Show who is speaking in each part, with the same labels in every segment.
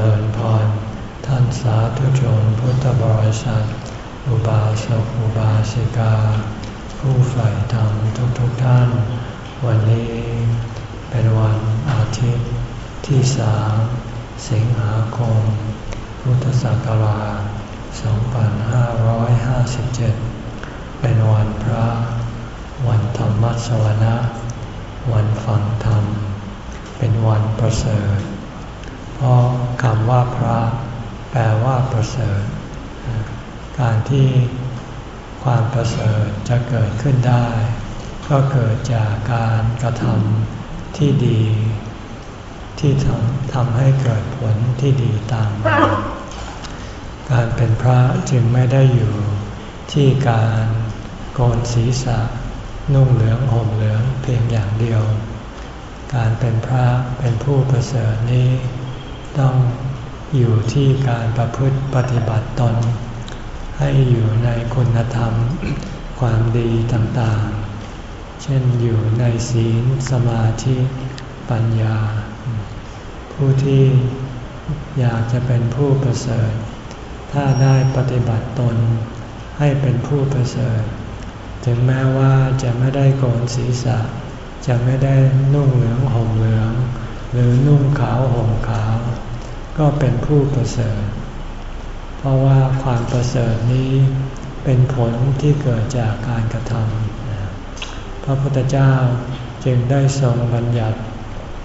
Speaker 1: ริญพร ท่านสาธุชนพุทธบริษัท อุบาสกอุบาสิกา ผู้ใฝ่ธรรมทุกๆทท่าน วันนี้เป็นวันอาทิตย์ที่สามสิงหาคม พุทธศักราช 2557 เป็นวันพระ วันธรรมสวนะ วันฟังธรรม เป็นวันประเสริฐ เพราะคำว่าพระแปลว่าประเสริฐ การที่ความประเสริฐจะเกิดขึ้นได้ ก็เกิดจากการกระทำที่ดี ที่ทำทำให้เกิดผลที่ดีตามมาการเป็นพระจึงไม่ได้อยู่ที่การโกนศีรษะ นุ่งเหลืองห่มเหลืองเพียงอย่างเดียว การเป็นพระเป็นผู้ประเสริฐนี้ ต้องอยู่ที่การประพฤติปฏิบัติตน ให้อยู่ในคุณธรรม ความดีต่างๆ เช่นอยู่ในศีลสมาธิปัญญา ผู้ที่อยากจะเป็นผู้ประเสริฐ ถ้าได้ปฏิบัติตน ให้เป็นผู้ประเสริฐ ถึงแม้ว่าจะไม่ได้โกนศีรษะ จะไม่ได้นุ่งเหลืองห่มเหลือง หรือนุ่งขาวห่มขาว ก็เป็นผู้ประเสริฐ เพราะว่าความประเสริฐนี้เป็นผลที่เกิดจากการกระทำพระพุทธเจ้าจึงได้ทรงบัญญัติ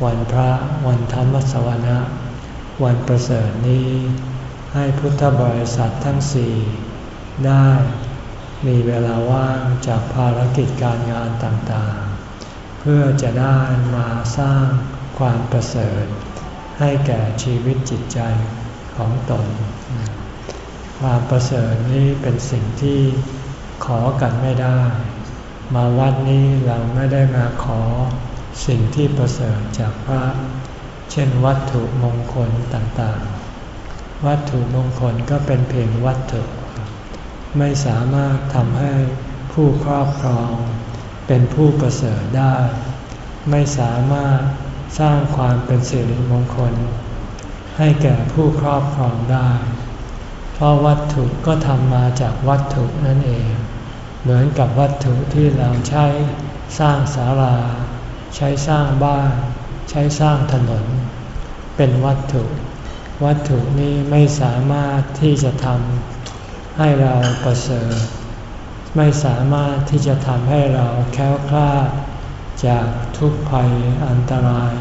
Speaker 1: วันพระวันธรรมสวนะ วันประเสริฐนี้ ให้พุทธบริษัททั้งสี่ได้มีเวลาว่างจากภารกิจการงานต่างๆ เพื่อจะได้มาสร้างความประเสริฐ ให้แก่ชีวิตจิตใจของตน ความประเสริฐนี้เป็นสิ่งที่ขอกันไม่ได้ มาวัดนี้เราไม่ได้มาขอสิ่งที่ประเสริฐจากพระ เช่นวัตถุมงคลต่างๆ วัตถุมงคลก็เป็นเพียงวัตถุ ไม่สามารถทำให้ผู้ครอบครอง เป็นผู้ประเสริฐได้ ไม่สามารถ สร้างความเป็นสิริมงคล ให้แก่ผู้ครอบครองได้ เพราะวัตถุก็ทำมาจากวัตถุนั่นเอง เหมือนกับวัตถุที่เราใช้สร้างศาลา ใช้สร้างบ้าน ใช้สร้างถนน เป็นวัตถุ วัตถุนี้ไม่สามารถที่จะทำให้เราประเสริฐไม่สามารถที่จะทำให้เราแค้วคลาดจากทุกภัยอันตราย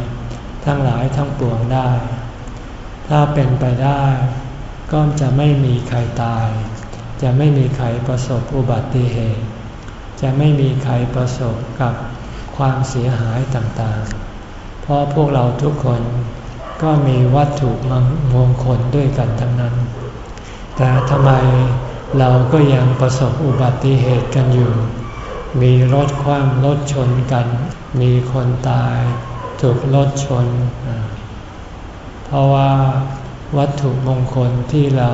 Speaker 1: ทั้งหลายทั้งปวงได้ ถ้าเป็นไปได้ก็จะไม่มีใครตาย จะไม่มีใครประสบอุบัติเหตุ จะไม่มีใครประสบกับความเสียหายต่างๆ เพราะพวกเราทุกคนก็มีวัตถุมงคลด้วยกันทั้งนั้น แต่ทำไมเราก็ยังประสบอุบัติเหตุกันอยู่ มีรถคว่ำรถชนกัน มีคนตาย ถูกรถชน เพราะว่าวัตถุมงคลที่เรา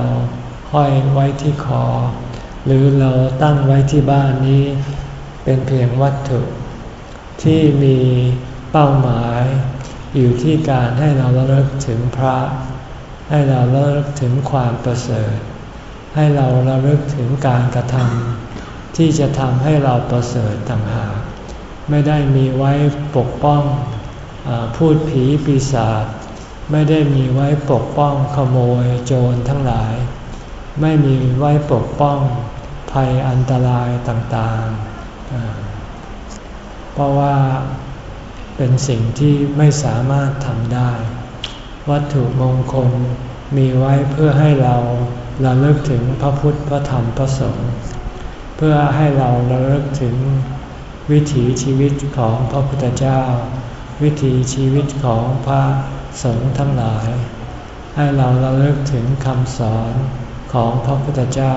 Speaker 1: ห้อยไว้ที่คอ หรือเราตั้งไว้ที่บ้านนี้ เป็นเพียงวัตถุ ที่มีเป้าหมายอยู่ที่การให้เราระลึกถึงพระ ให้เราระลึกถึงความประเสริฐ ให้เราระลึกถึงการกระทำที่จะทำให้เราประเสริฐต่างหากไม่ได้มีไว้ปกป้อง พูดผีปีศาจไม่ได้มีไว้ปกป้องขโมยโจรทั้งหลาย ไม่มีไว้ปกป้องภัยอันตรายต่างๆ เพราะว่าเป็นสิ่งที่ไม่สามารถทำได้ วัตถุมงคลมีไว้เพื่อให้เราระลึกถึงพระพุทธพระธรรมพระสงฆ์เพื่อให้เราระลึกถึงวิถีชีวิตของพระพุทธเจ้า วิถีชีวิตของพระสงฆ์ทั้งหลาย ให้เราระลึกถึงคำสอนของพระพุทธเจ้า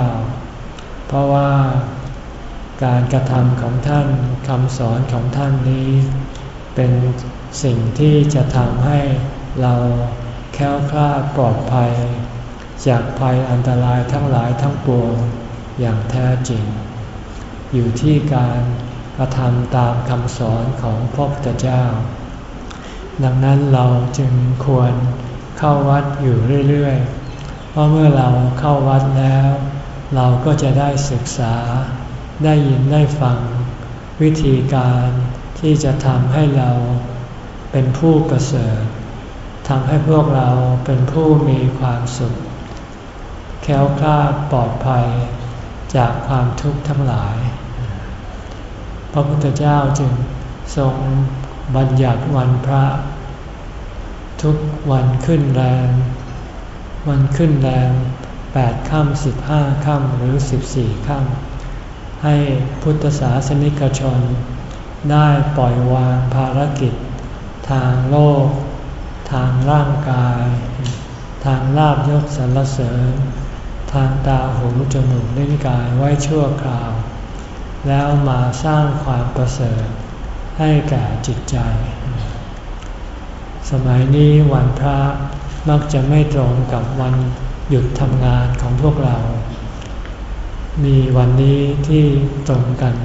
Speaker 1: เพราะว่าการกระทำของท่านคำสอนของท่านนี้ เป็นสิ่งที่จะทำให้เราแค้วคลาดปลอดภัย จากภัยอันตรายทั้งหลายทั้งปวงอย่างแท้จริง อยู่ที่การกระทำตามคำสอนของพระพุทธเจ้า ดังนั้นเราจึงควรเข้าวัดอยู่เรื่อยๆ เพราะเมื่อเราเข้าวัดแล้ว เราก็จะได้ศึกษา ได้ยินได้ฟัง วิธีการที่จะทำให้เราเป็นผู้ประเสริฐทำให้พวกเราเป็นผู้มีความสุข แค้วคลาดปลอดภัยจากความทุกข์ทั้งหลาย พระพุทธเจ้าจึงทรงบัญญัติวันพระ ทุกวันขึ้นแรง วันขึ้นแรงแปดค่ำสิบห้าค่ำหรือสิบสี่ค่ำให้พุทธศาสนิกชน ได้ปล่อยวางภารกิจ ทางโลก ทางร่างกาย ทางลาบยศสรรเสริญ ทางตาหูจมูกลิ้นกายไว้ชั่วคราว แล้วมาสร้างความประเสริฐให้แก่จิตใจ สมัยนี้วันพระมักจะไม่ตรงกับวันหยุดทำงานของพวกเรา มีวันนี้ที่ตรงกัน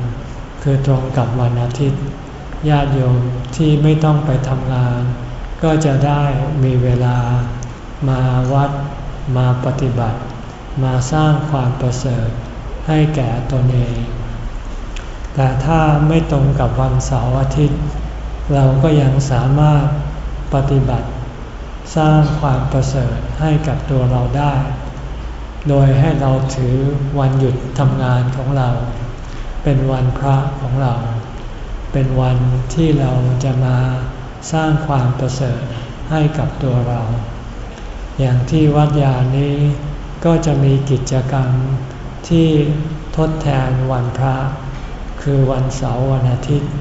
Speaker 1: คือตรงกับวันอาทิตย์ ญาติโยมที่ไม่ต้องไปทำงาน ก็จะได้มีเวลามาวัด มาปฏิบัติ มาสร้างความประเสริฐให้แก่ตนเอง แต่ถ้าไม่ตรงกับวันเสาร์อาทิตย์ เราก็ยังสามารถ ปฏิบัติ สร้างความประเสริฐให้กับตัวเราได้ โดยให้เราถือวันหยุดทำงานของเรา เป็นวันพระของเรา เป็นวันที่เราจะมาสร้างความประเสริฐให้กับตัวเรา อย่างที่วัดยานี้ก็จะมีกิจกรรมที่ทดแทนวันพระ คือวันเสาร์วันอาทิตย์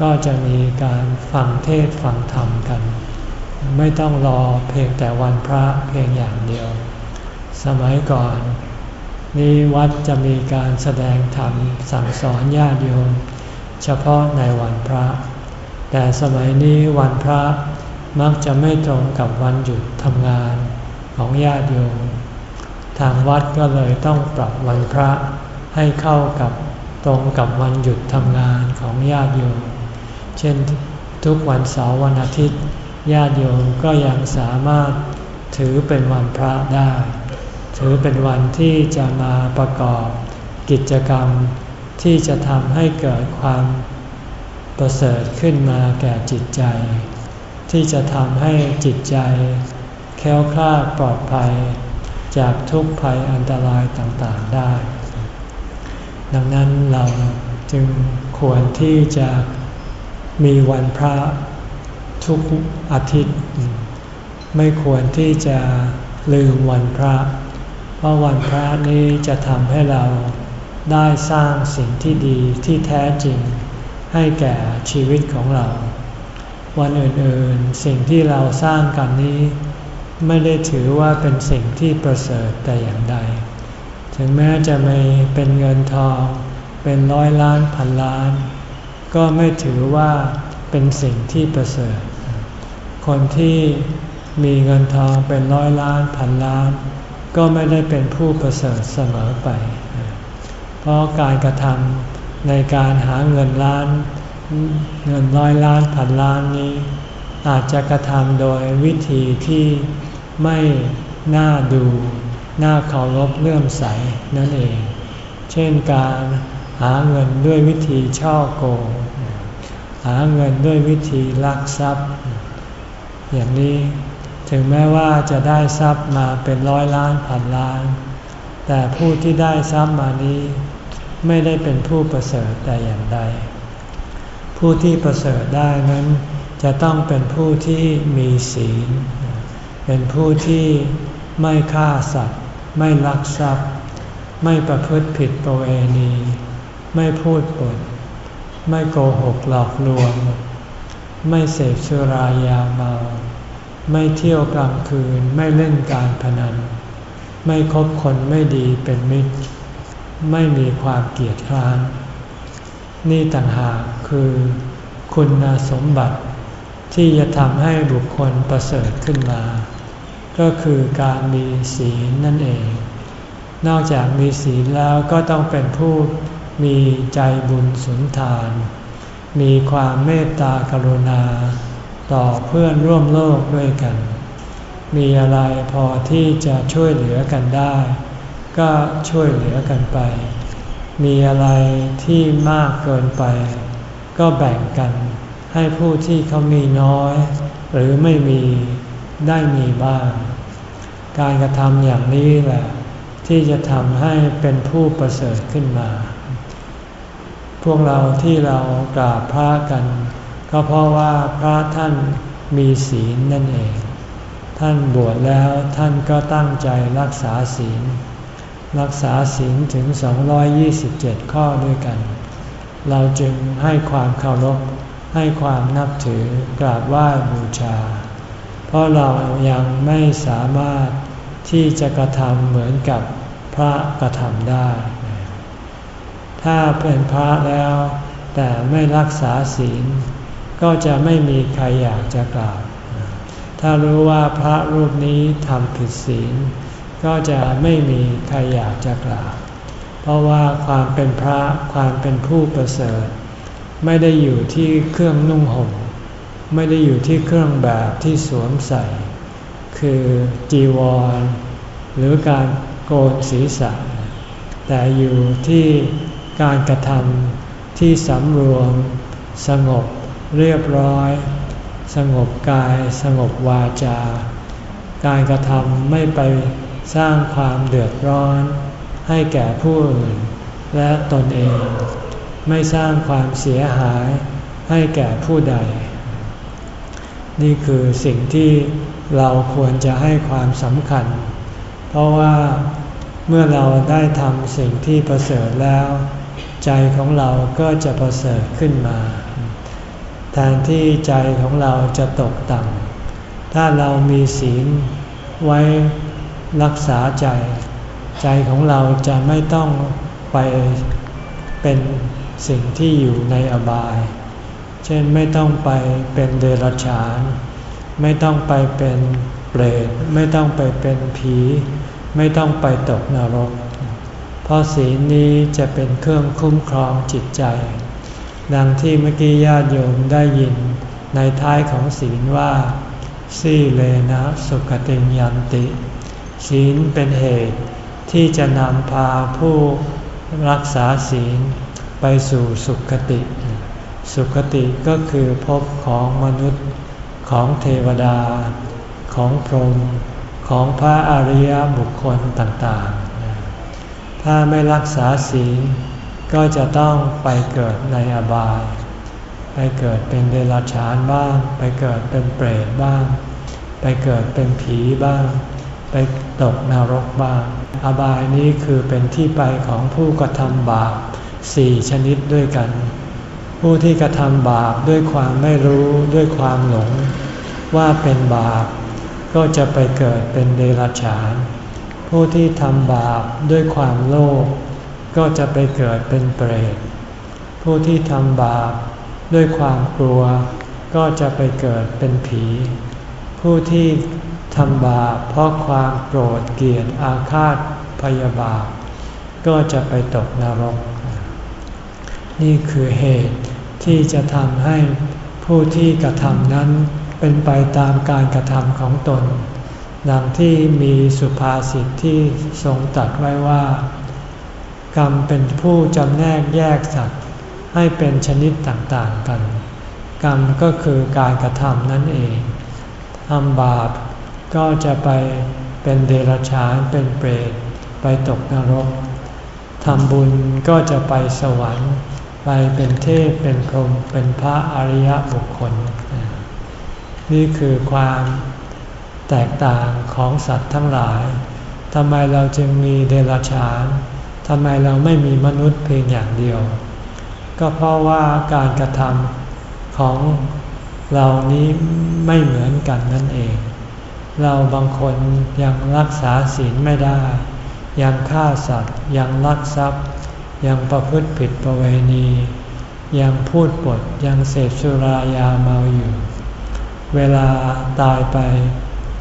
Speaker 1: ก็จะมีการฟังเทศฟังธรรมกัน ไม่ต้องรอเพียงแต่วันพระเพียงอย่างเดียว สมัยก่อน นี้วัดจะมีการแสดงธรรมสั่งสอนญาติโยม เฉพาะในวันพระ แต่สมัยนี้วันพระมักจะไม่ตรงกับวันหยุดทำงานของญาติโยม ทางวัดก็เลยต้องปรับวันพระให้เข้ากับตรงกับวันหยุดทำงานของญาติโยม เช่นทุกวันเสาร์วันอาทิตย์ ญาติโยมก็ยังสามารถถือเป็นวันพระได้ ถือเป็นวันที่จะมาประกอบกิจกรรมที่จะทำให้เกิดความประเสริฐขึ้นมาแก่จิตใจ ที่จะทำให้จิตใจแค้วคลาดปลอดภัย จากทุกภัยอันตรายต่างๆได้ ดังนั้นเราจึงควรที่จะมีวันพระ ทุกอาทิตย์ ไม่ควรที่จะลืมวันพระ เพราะวันพระนี้จะทำให้เราได้สร้างสิ่งที่ดีที่แท้จริง ให้แก่ชีวิตของเรา วันอื่นๆ สิ่งที่เราสร้างกันนี้ ไม่ได้ถือว่าเป็นสิ่งที่ประเสริฐแต่อย่างใด ถึงแม้จะไม่เป็นเงินทอง เป็นร้อยล้านพันล้าน ก็ไม่ถือว่าเป็นสิ่งที่ประเสริฐ คนที่มีเงินทองเป็นร้อยล้านพันล้าน ก็ไม่ได้เป็นผู้ประเสริฐเสมอไป เพราะการกระทำในการหาเงินล้าน เงินร้อยล้านพันล้านนี้ อาจจะกระทำโดยวิธีที่ไม่น่าดู น่าเคารพเลื่อมใสนั่นเอง เช่นการหาเงินด้วยวิธีช่อโกง หาเงินด้วยวิธีลักทรัพย์ อย่างนี้ถึงแม้ว่าจะได้ทรัพย์มาเป็นร้อยล้านพันล้าน แต่ผู้ที่ได้ทรัพย์มานี้ ไม่ได้เป็นผู้ประเสริฐแต่อย่างใด ผู้ที่ประเสริฐได้นั้นจะต้องเป็นผู้ที่มีศีล เป็นผู้ที่ไม่ฆ่าสัตว์ ไม่ลักทรัพย์ ไม่ประพฤติผิดประเวณี ไม่พูดปด ไม่โกหกหลอกลวง ไม่เสพสุรายาเมา ไม่เที่ยวกลางคืนไม่เล่นการพนัน ไม่คบคนไม่ดีเป็นมิตร ไม่มีความเกลียดคร้าน นี่ต่างหากคือคุณสมบัติที่จะทำให้บุคคลประเสริฐขึ้นมา ก็คือการมีศีลนั่นเอง นอกจากมีศีลแล้วก็ต้องเป็นผู้มีใจบุญสุนทาน มีความเมตตากรุณา ต่อเพื่อนร่วมโลกด้วยกัน มีอะไรพอที่จะช่วยเหลือกันได้ ก็ช่วยเหลือกันไป มีอะไรที่มากเกินไป ก็แบ่งกัน ให้ผู้ที่เขามีน้อย หรือไม่มีได้มีบ้าง การกระทำอย่างนี้แหละ ที่จะทำให้เป็นผู้ประเสริฐขึ้นมา พวกเราที่เรากราบพระกัน ก็เพราะว่าพระท่านมีศีลนั่นเอง ท่านบวชแล้วท่านก็ตั้งใจรักษาศีล รักษาศีลถึง 227 ข้อด้วยกัน เราจึงให้ความเคารพให้ความนับถือกราบไหว้บูชา เพราะเรายังไม่สามารถที่จะกระทำเหมือนกับพระกระทำได้ ถ้าเป็นพระแล้ว แต่ไม่รักษาศีล ก็จะไม่มีใครอยากจะกราบ ถ้ารู้ว่าพระรูปนี้ทำผิดศีล ก็จะไม่มีใครอยากจะกราบ เพราะว่าความเป็นพระความเป็นผู้ประเสริฐ ไม่ได้อยู่ที่เครื่องนุ่งห่ม ไม่ได้อยู่ที่เครื่องแบบที่สวมใส่ คือจีวร หรือการโกนศีรษะแต่อยู่ที่ การกระทำที่สำรวม สงบเรียบร้อย สงบกาย สงบวาจา การกระทำไม่ไปสร้างความเดือดร้อน ให้แก่ผู้อื่นและตนเอง ไม่สร้างความเสียหายให้แก่ผู้ใด นี่คือสิ่งที่เราควรจะให้ความสำคัญ เพราะว่าเมื่อเราได้ทำสิ่งที่ประเสริฐแล้ว ใจของเราก็จะประเสริฐขึ้นมา แทนที่ใจของเราจะตกต่ำถ้าเรามีศีลไว้รักษาใจ ใจของเราจะไม่ต้องไปเป็นสิ่งที่อยู่ในอบาย เช่นไม่ต้องไปเป็นเดรัจฉาน ไม่ต้องไปเป็นเปรต ไม่ต้องไปเป็นผี ไม่ต้องไปตกนรก เพราะศีลนี้จะเป็นเครื่องคุ้มครองจิตใจ ดังที่เมื่อกี้ญาติโยมได้ยินในท้ายของศีลว่าสีเลนะสุขติยันติ ศีลเป็นเหตุที่จะนำพาผู้รักษาศีลไปสู่สุขติ สุขติก็คือภพของมนุษย์ของเทวดา ของพรหมของพระอริยบุคคลต่างๆ ถ้าไม่รักษาศีลก็จะต้องไปเกิดในอบาย ไปเกิดเป็นเดรัจฉานบ้าง ไปเกิดเป็นเปรตบ้าง ไปเกิดเป็นผีบ้าง ไปตกนรกบ้าง อบายนี้คือเป็นที่ไปของผู้กระทำบาปสี่ชนิดด้วยกัน ผู้ที่กระทำบาปด้วยความไม่รู้ด้วยความหลง ว่าเป็นบาป ก็จะไปเกิดเป็นเดรัจฉาน ผู้ที่ทำบาปด้วยความโลภก็จะไปเกิดเป็นเปรต ผู้ที่ทำบาปด้วยความกลัว ก็จะไปเกิดเป็นผี ผู้ที่ทำบาปเพราะความโกรธเกลียดอาฆาตพยาบาท ก็จะไปตกนรก นี่คือเหตุที่จะทำให้ผู้ที่กระทำนั้นเป็นไปตามการกระทำของตน ดังที่มีสุภาษิตที่ทรงตัดไว้ว่า กรรมเป็นผู้จำแนกแยกสัตว์ให้เป็นชนิดต่างๆกัน กรรมก็คือการกระทำนั่นเองทำบาปก็จะไปเป็นเดรัจฉานเป็นเปรตไปตกนรกทำบุญก็จะไปสวรรค์ ไปเป็นเทพเป็นพรหมเป็นพระอริยบุคคล นี่คือความ แตกต่างของสัตว์ทั้งหลายทำไมเราจึงมีเดรัจฉานทำไมเราไม่มีมนุษย์เพียงอย่างเดียว ก็เพราะว่าการกระทำของเรานี้ไม่เหมือนกันนั่นเอง เราบางคนยังรักษาศีลไม่ได้ ยังฆ่าสัตว์ ยังลักทรัพย์ ยังประพฤติผิดประเวณี ยังพูดปด ยังเสพสุรายาเมาอยู่ เวลาตายไป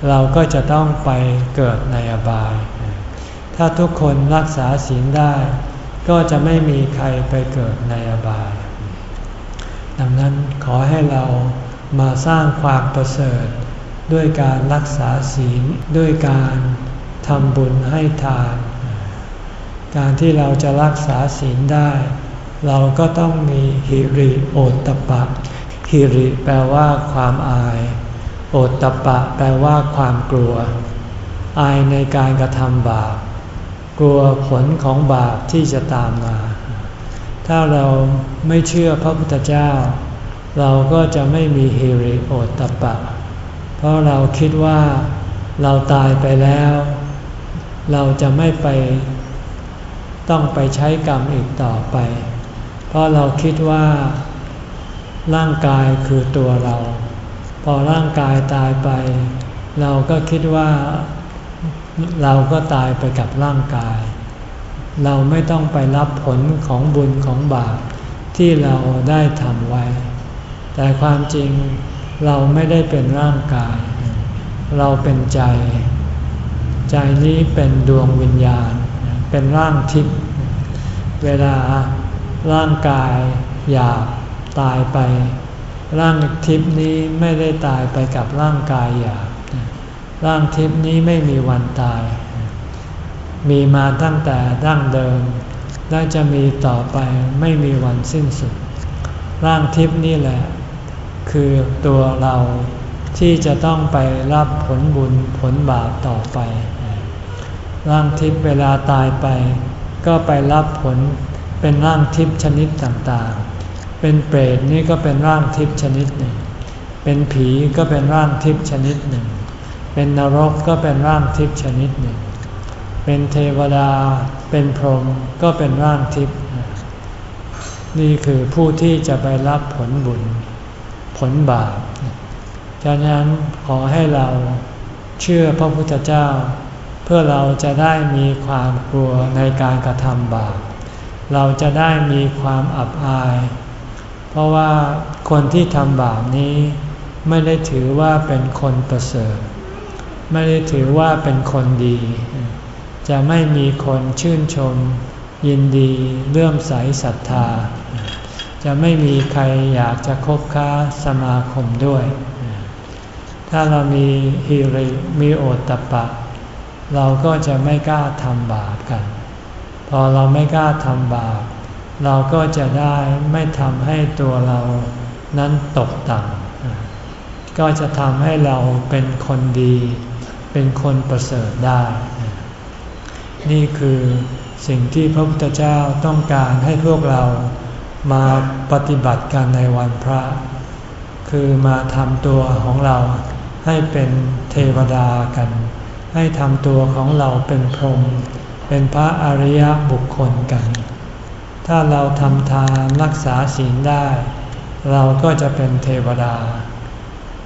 Speaker 1: เราก็จะต้องไปเกิดในอบาย ถ้าทุกคนรักษาศีลได้ ก็จะไม่มีใครไปเกิดในอบาย ดังนั้นขอให้เรามาสร้างความประเสริฐ ด้วยการรักษาศีลด้วยการทำบุญให้ทาน การที่เราจะรักษาศีลได้ เราก็ต้องมีฮิริโอตตปะฮิริแปลว่าความอาย โอตตะปะแปลว่าความกลัว อายในการกระทำบาป กลัวผลของบาปที่จะตามมา ถ้าเราไม่เชื่อพระพุทธเจ้า เราก็จะไม่มีฮิริโอตตะปะ เพราะเราคิดว่าเราตายไปแล้ว เราจะไม่ไป ต้องไปใช้กรรมอีกต่อไป เพราะเราคิดว่า ร่างกายคือตัวเรา พอร่างกายตายไป เราก็คิดว่าเราก็ตายไปกับร่างกาย เราไม่ต้องไปรับผลของบุญของบาปที่เราได้ทำไว้ แต่ความจริงเราไม่ได้เป็นร่างกาย เราเป็นใจ ใจนี้เป็นดวงวิญญาณ เป็นร่างทิพย์เวลาร่างกายหยาบตายไป ร่างทิพนี้ไม่ได้ตายไปกับร่างกายหยาบร่างทิพนี้ไม่มีวันตาย มีมาตั้งแต่ดั้งเดิม และจะมีต่อไปไม่มีวันสิ้นสุด ร่างทิพนี่แหละ คือตัวเราที่จะต้องไปรับผลบุญผลบาปต่อไป ร่างทิพเวลาตายไป ก็ไปรับผลเป็นร่างทิพชนิดต่างๆ เป็นเปรตนี่ก็เป็นร่างทิพย์ชนิดหนึ่ง เป็นผีก็เป็นร่างทิพย์ชนิดหนึ่ง เป็นนรกก็เป็นร่างทิพย์ชนิดหนึ่ง เป็นเทวดา เป็นพรหมก็เป็นร่างทิพย์นี่คือผู้ที่จะไปรับผลบุญ ผลบาปฉะนั้นขอให้เราเชื่อพระพุทธเจ้า เพื่อเราจะได้มีความกลัวในการกระทำบาป เราจะได้มีความอับอาย เพราะว่าคนที่ทำบาปนี้ไม่ได้ถือว่าเป็นคนประเสริฐ ไม่ได้ถือว่าเป็นคนดี จะไม่มีคนชื่นชม ยินดีเลื่อมใสศรัทธา จะไม่มีใครอยากจะคบค้าสมาคมด้วย ถ้าเรามีฮิริมีโอตตะปะ เราก็จะไม่กล้าทำบาปกัน พอเราไม่กล้าทำบาป เราก็จะได้ไม่ทำให้ตัวเรานั้นตกต่ำก็จะทำให้เราเป็นคนดี เป็นคนประเสริฐได้ นี่คือสิ่งที่พระพุทธเจ้าต้องการให้พวกเรามาปฏิบัติกันในวันพระ คือมาทำตัวของเราให้เป็นเทวดากัน ให้ทำตัวของเราเป็นพรหมเป็นพระอริยบุคคลกัน ถ้าเราทำทานรักษาศีลได้ เราก็จะเป็นเทวดา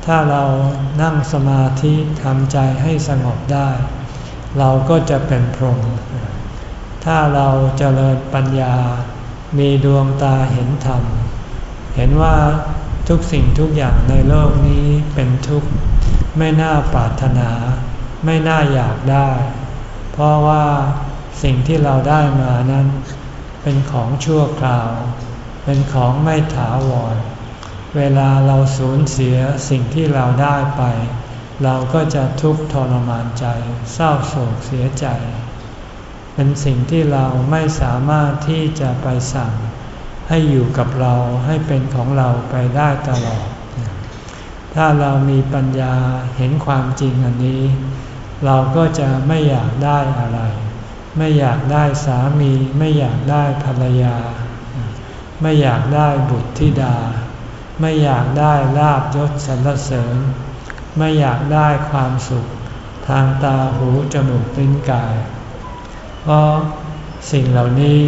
Speaker 1: ถ้าเรานั่งสมาธิทำใจให้สงบได้ เราก็จะเป็นพรหมถ้าเราจเจริญปัญญา มีดวงตาเห็นธรรม เห็นว่าทุกสิ่งทุกอย่างในโลกนี้เป็นทุกข์ ไม่น่าปรารถนา ไม่น่าอยากได้ เพราะว่าสิ่งที่เราได้มานั้น เป็นของชั่วคราว เป็นของไม่ถาวร เวลาเราสูญเสียสิ่งที่เราได้ไป เราก็จะทุกข์ทรมานใจ เศร้าโศกเสียใจ เป็นสิ่งที่เราไม่สามารถที่จะไปสั่ง ให้อยู่กับเราให้เป็นของเราไปได้ตลอด ถ้าเรามีปัญญาเห็นความจริงอันนี้ เราก็จะไม่อยากได้อะไร ไม่อยากได้สามี ไม่อยากได้ภรรยา ไม่อยากได้บุตรธิดา ไม่อยากได้ลาบยศสรรเสริญ ไม่อยากได้ความสุข ทางตาหูจมูกลิ้นกาย เพราะสิ่งเหล่านี้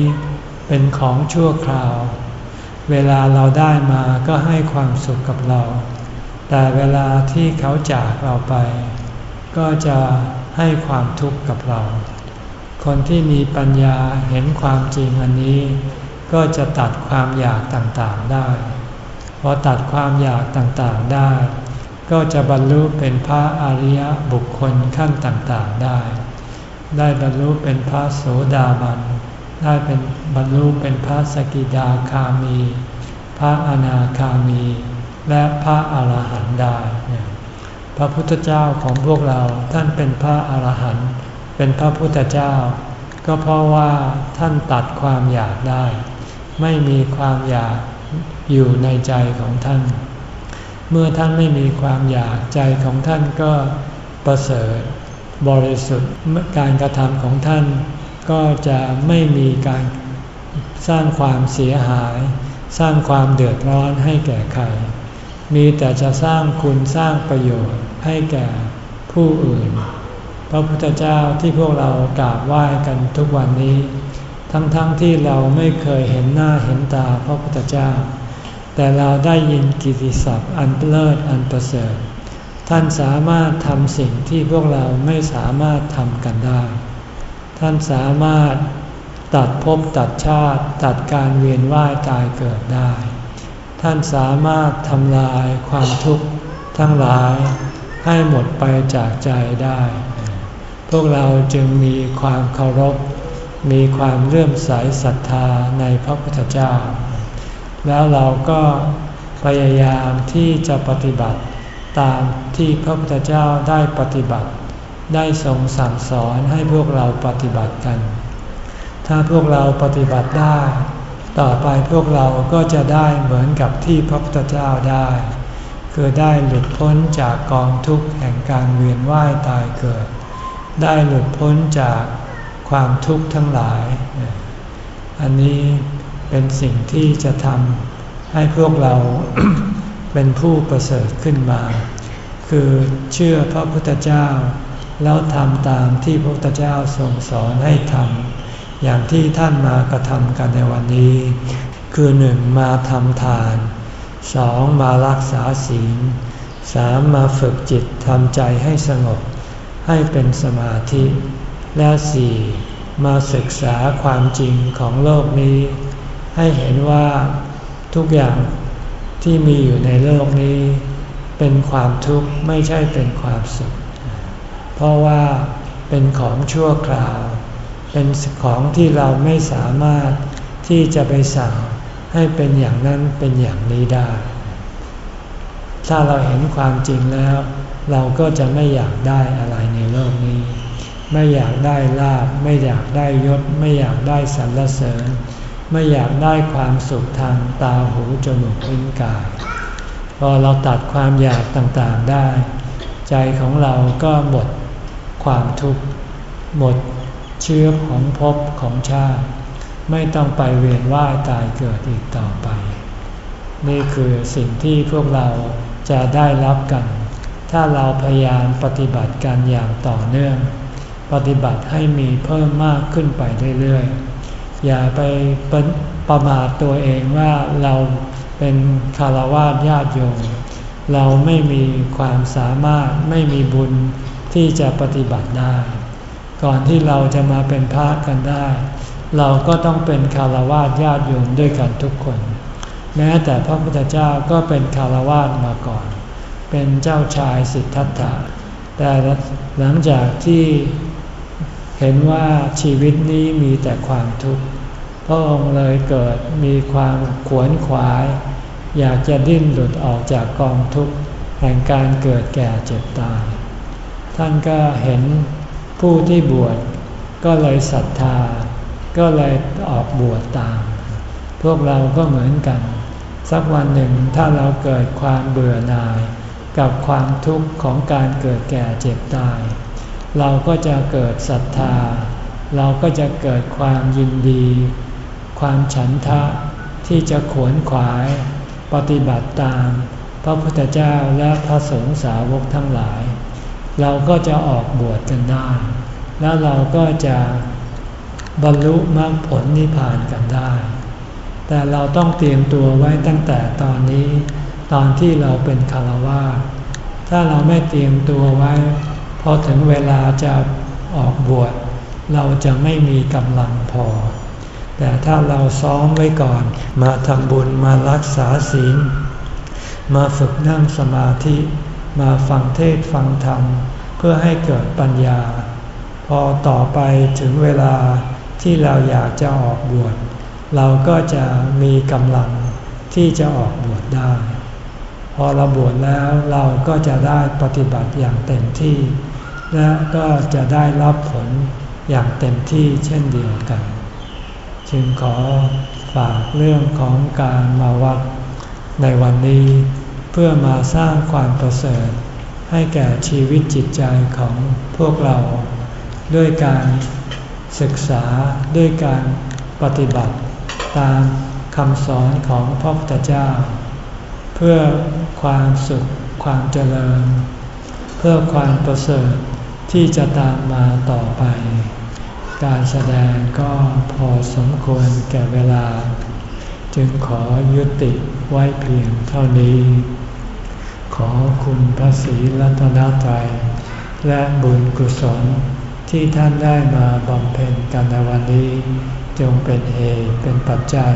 Speaker 1: เป็นของชั่วคราว เวลาเราได้มาก็ให้ความสุขกับเรา แต่เวลาที่เขาจากเราไป ก็จะให้ความทุกข์กับเรา คนที่มีปัญญาเห็นความจริงอันนี้ ก็จะตัดความอยากต่างๆได้ พอตัดความอยากต่างๆได้ ก็จะบรรลุเป็นพระอริยบุคคลขั้นต่างๆได้ ได้บรรลุเป็นพระโสดาบัน ได้เป็นบรรลุเป็นพระสกิดาคามี พระอนาคามี และพระอาหารหันต์ได้พพระพุทธเจ้าของพวกเราท่านเป็นพระอาหารหันต์ เป็นพระพุทธเจ้า ก็เพราะว่าท่านตัดความอยากได้ ไม่มีความอยากอยู่ในใจของท่าน เมื่อท่านไม่มีความอยากใจของท่านก็ประเสริฐบริสุทธิ์การกระทำของท่าน ก็จะไม่มีการสร้างความเสียหาย สร้างความเดือดร้อนให้แก่ใคร มีแต่จะสร้างคุณสร้างประโยชน์ให้แก่ผู้อื่น พระพุทธเจ้าที่พวกเรากราบไหว้กันทุกวันนี้ ทั้งๆทที่เราไม่เคยเห็นหน้าเห็นตาพระพุทธเจ้า แต่เราได้ยินกิติศัพท์อันเลิศอันประเสริฐ ท่านสามารถทำสิ่งที่พวกเราไม่สามารถทำกันได้ ท่านสามารถตัดภพตัดชาติตัดการเวียนว่ายตายเกิดได้ ท่านสามารถทำลายความทุกข์ทั้งหลายให้หมดไปจากใจได้ พวกเราจึงมีความเคารพ มีความเลื่อมใสศรัทธาในพระพุทธเจ้า แล้วเราก็พยายามที่จะปฏิบัติตามที่พระพุทธเจ้าได้ปฏิบัติ ได้ทรงสั่งสอนให้พวกเราปฏิบัติกัน ถ้าพวกเราปฏิบัติได้ ต่อไปพวกเราก็จะได้เหมือนกับที่พระพุทธเจ้าได้ คือได้หลุดพ้นจากกองทุกข์แห่งการเวียนว่ายตายเกิด ได้หลุดพ้นจากความทุกข์ทั้งหลาย อันนี้เป็นสิ่งที่จะทำให้พวกเราเป็นผู้ประเสริฐขึ้นมา คือเชื่อพระพุทธเจ้า แล้วทำตามที่พระพุทธเจ้าทรงสอนให้ทำอย่างที่ท่านมากระทำกันในวันนี้ คือหนึ่งมาทำทานสองมารักษาศีลสามมาฝึกจิตทำใจให้สงบ ให้เป็นสมาธิ และสี่มาศึกษาความจริงของโลกนี้ ให้เห็นว่าทุกอย่างที่มีอยู่ในโลกนี้ เป็นความทุกข์ไม่ใช่เป็นความสุข เพราะว่าเป็นของชั่วคราว เป็นของที่เราไม่สามารถที่จะไปสั่งให้เป็นอย่างนั้นเป็นอย่างนี้ได้ ถ้าเราเห็นความจริงแล้ว เราก็จะไม่อยากได้อะไรในโลกนี้ ไม่อยากได้ลาบ ไม่อยากได้ยศ ไม่อยากได้สรรเสริญ ไม่อยากได้ความสุขทางตาหูจมูกลิ้นกาย พอเราตัดความอยากต่างๆได้ ใจของเราก็หมดความทุกข์หมดเชื้อของภพของชาติ ไม่ต้องไปเวียนว่ายตายเกิดอีกต่อไป นี่คือสิ่งที่พวกเราจะได้รับกัน ถ้าเราพยายามปฏิบัติกันอย่างต่อเนื่อง ปฏิบัติให้มีเพิ่มมากขึ้นไปเรื่อยๆ อย่าไปประมาทตัวเองว่าเราเป็นคารวะญาติโยม เราไม่มีความสามารถไม่มีบุญที่จะปฏิบัติได้ ก่อนที่เราจะมาเป็นพระกันได้ เราก็ต้องเป็นคารวะญาติโยมด้วยกันทุกคน แม้แต่พระพุทธเจ้าก็เป็นคารวะมาก่อน เป็นเจ้าชายสิทธัตถะ แต่หลังจากที่เห็นว่าชีวิตนี้มีแต่ความทุกข์ พระองค์เลยเกิดมีความขวนขวาย อยากจะดิ้นหลุดออกจากกองทุกข์แห่งการเกิดแก่เจ็บตาย ท่านก็เห็นผู้ที่บวชก็เลยศรัทธา ก็เลยออกบวชตาม พวกเราก็เหมือนกัน สักวันหนึ่งถ้าเราเกิดความเบื่อหน่าย กับความทุกข์ของการเกิดแก่เจ็บตาย เราก็จะเกิดศรัทธา เราก็จะเกิดความยินดี ความฉันทะที่จะขวนขวาย ปฏิบัติตาม พระพุทธเจ้าและพระสงฆ์สาวกทั้งหลาย เราก็จะออกบวชกันได้ แล้วเราก็จะบรรลุมรรคผลนิพพานกันได้ แต่เราต้องเตรียมตัวไว้ตั้งแต่ตอนนี้ ตอนที่เราเป็นคารวะถ้าเราไม่เตรียมตัวไว้ พอถึงเวลาจะออกบวชเราจะไม่มีกำลังพอ แต่ถ้าเราซ้อมไว้ก่อน มาทำบุญมารักษาศีล มาฝึกนั่งสมาธิ มาฟังเทศฟังธรรม เพื่อให้เกิดปัญญา พอต่อไปถึงเวลาที่เราอยากจะออกบวชเราก็จะมีกำลังที่จะออกบวชได้ อพอเราบวชแล้วเราก็จะได้ปฏิบัติอย่างเต็มที่ และก็จะได้รับผลอย่างเต็มที่เช่นเดียวกัน จึงขอฝากเรื่องของการมาวัดในวันนี้เพื่อมาสร้างความประเสริฐ ให้แก่ชีวิตจิตใจของพวกเรา ด้วยการศึกษาด้วยการปฏิบัติตามคำสอนของพระพุทธเจ้า พื่อความสุขความเจริญ เพื่อความประเสริฐที่จะตามมาต่อไป การแสดงก็พอสมควรแก่เวลา จึงขอยุติไว้เพียงเท่านี้ ขอคุณพระศรีรัตนตรัยและบุญกุศลที่ท่านได้มาบำเพ็ญกันในวันนี้ จงเป็นเหตุเป็นปัจจัย